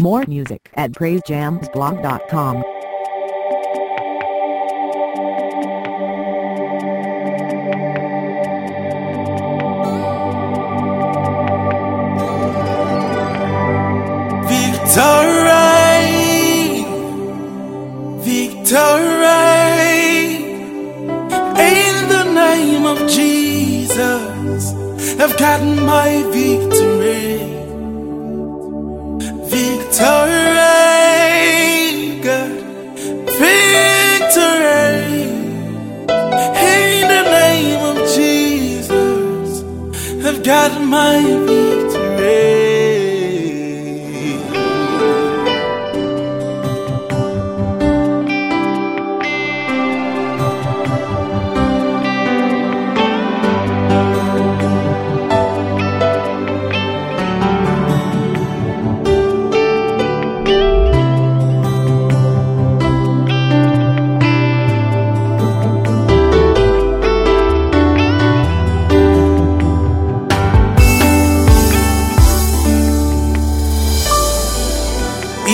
More music at praisejamzblog.com. Victory, victory, in the name of Jesus, I've gotten my victory. I've gotten my victory.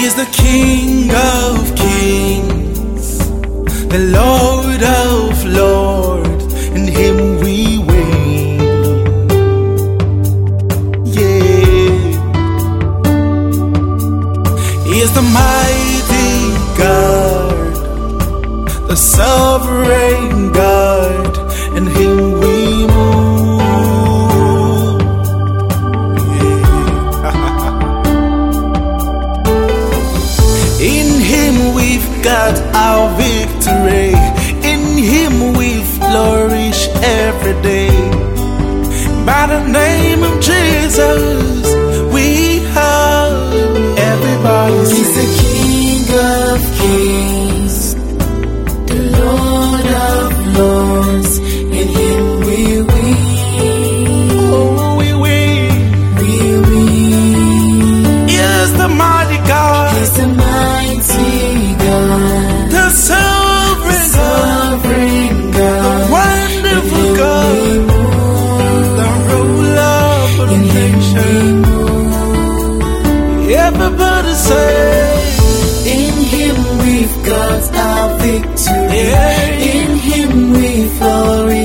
Is the King of Kings, the Lord of Lords, in Him we win. Yeah, He is the mighty God, the sovereign We flourish every day. By the name of Jesus, we have everybody. Say. In Him we've got our victory. Yeah. In Him we flourish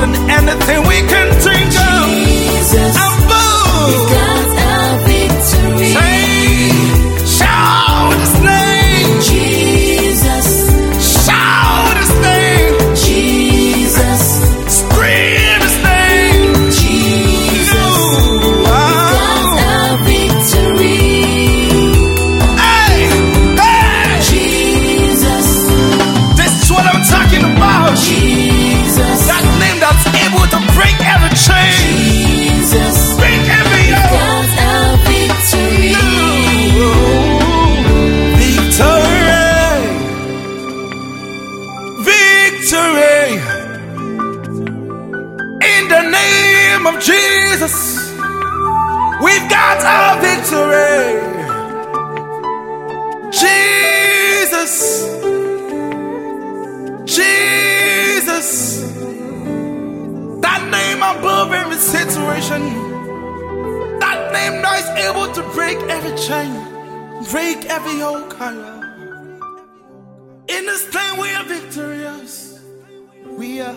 than anything we can. Jesus, we've got our victory. Jesus, Jesus, that name above every situation, that name that is able to break every chain, break every yoke. In this time we are victorious. We are,